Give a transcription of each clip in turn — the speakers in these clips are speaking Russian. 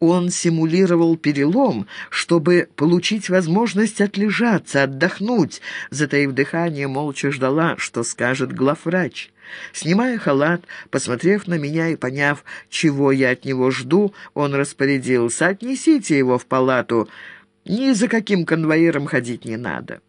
Он симулировал перелом, чтобы получить возможность отлежаться, отдохнуть. Затаив дыхание, молча ждала, что скажет главврач. Снимая халат, посмотрев на меня и поняв, чего я от него жду, он распорядился «Отнесите его в палату, ни за каким конвоиром ходить не надо».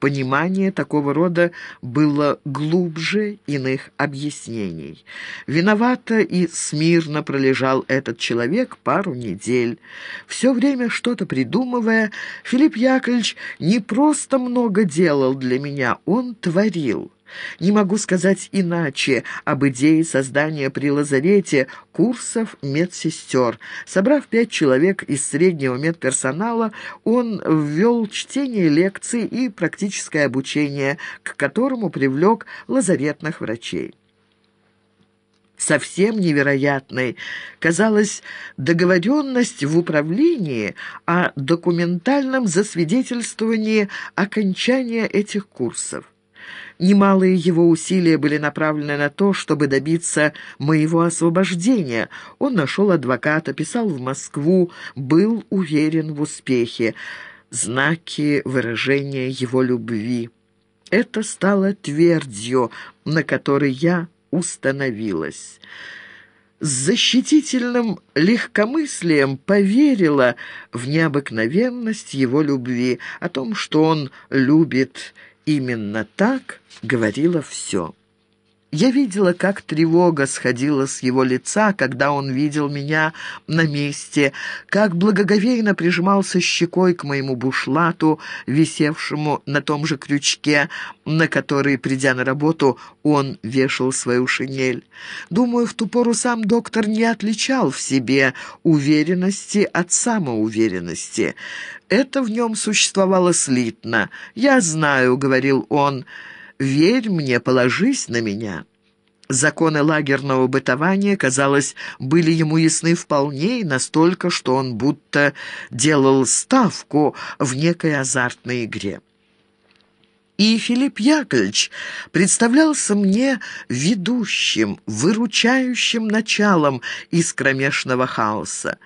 Понимание такого рода было глубже иных объяснений. Виновато и смирно пролежал этот человек пару недель. Все время что-то придумывая, Филипп Яковлевич не просто много делал для меня, он творил. Не могу сказать иначе об идее создания при лазарете курсов медсестер. Собрав пять человек из среднего медперсонала, он ввел чтение лекций и практическое обучение, к которому привлек лазаретных врачей совсем невероятной казалась договоренность в управлении о документальном засвидетельствовании окончания этих курсов. Немалые его усилия были направлены на то, чтобы добиться моего освобождения. Он нашел адвоката, писал в Москву, был уверен в успехе. Знаки выражения его любви. Это стало твердью, на которой я установилась. С защитительным легкомыслием поверила в необыкновенность его любви, о том, что он любит Именно так говорило все. Я видела, как тревога сходила с его лица, когда он видел меня на месте, как благоговейно прижимался щекой к моему бушлату, висевшему на том же крючке, на который, придя на работу, он вешал свою шинель. Думаю, в ту пору сам доктор не отличал в себе уверенности от самоуверенности. Это в нем существовало слитно. «Я знаю», — говорил он, — «Верь мне, положись на меня». Законы лагерного бытования, казалось, были ему ясны вполне и настолько, что он будто делал ставку в некой азартной игре. И Филипп Яковлевич представлялся мне ведущим, выручающим началом из кромешного хаоса.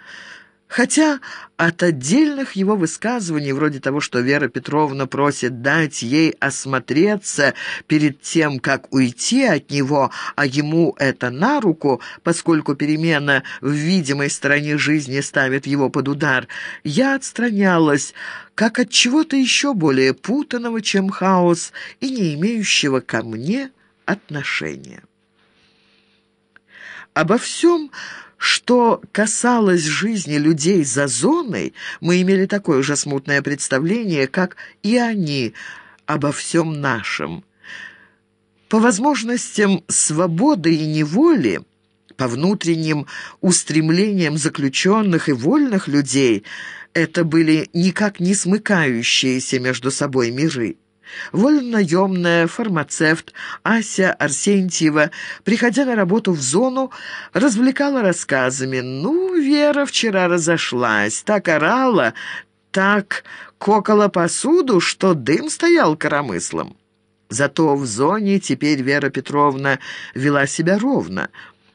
Хотя от отдельных его высказываний, вроде того, что Вера Петровна просит дать ей осмотреться перед тем, как уйти от него, а ему это на руку, поскольку перемена в видимой стороне жизни ставит его под удар, я отстранялась, как от чего-то еще более путанного, чем хаос, и не имеющего ко мне отношения. Обо всем что касалось жизни людей за зоной, мы имели такое же смутное представление, как и они обо всем нашем. По возможностям свободы и неволи, по внутренним устремлениям заключенных и вольных людей, это были никак не смыкающиеся между собой миры. Вольнонаемная фармацевт Ася Арсентьева, приходя на работу в зону, развлекала рассказами. «Ну, Вера вчера разошлась, так орала, так кокала посуду, что дым стоял коромыслом». Зато в зоне теперь Вера Петровна вела себя ровно.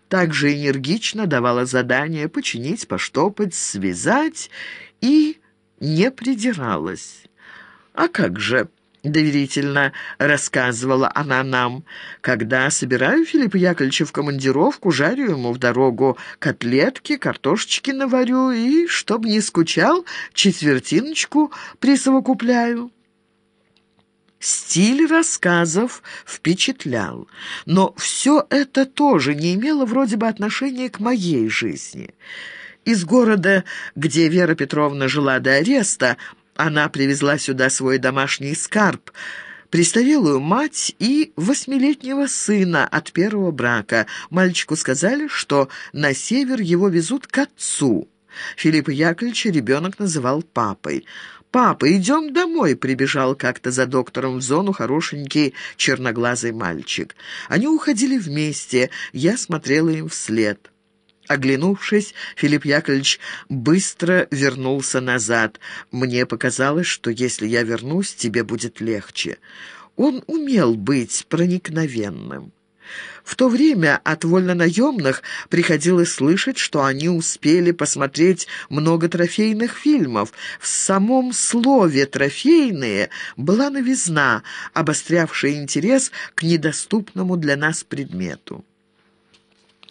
Также энергично давала задания починить, поштопать, связать и не придиралась. А как же доверительно рассказывала она нам. Когда собираю Филиппа Яковлевича в командировку, жарю ему в дорогу котлетки, картошечки наварю и, чтобы не скучал, четвертиночку присовокупляю. Стиль рассказов впечатлял, но все это тоже не имело вроде бы отношения к моей жизни. Из города, где Вера Петровна жила до ареста, она привезла сюда свой домашний скарб, престарелую мать и восьмилетнего сына от первого брака. Мальчику сказали, что на север его везут к отцу. Филиппа Яковлевича ребенок называл папой. «Папа, идем домой!» — прибежал как-то за доктором в зону хорошенький черноглазый мальчик. Они уходили вместе, я смотрела им вслед. Оглянувшись, Филипп Яковлевич быстро вернулся назад. «Мне показалось, что если я вернусь, тебе будет легче». Он умел быть проникновенным. В то время от вольнонаемных приходилось слышать, что они успели посмотреть много трофейных фильмов. В самом слове «трофейные» была новизна, обострявшая интерес к недоступному для нас предмету.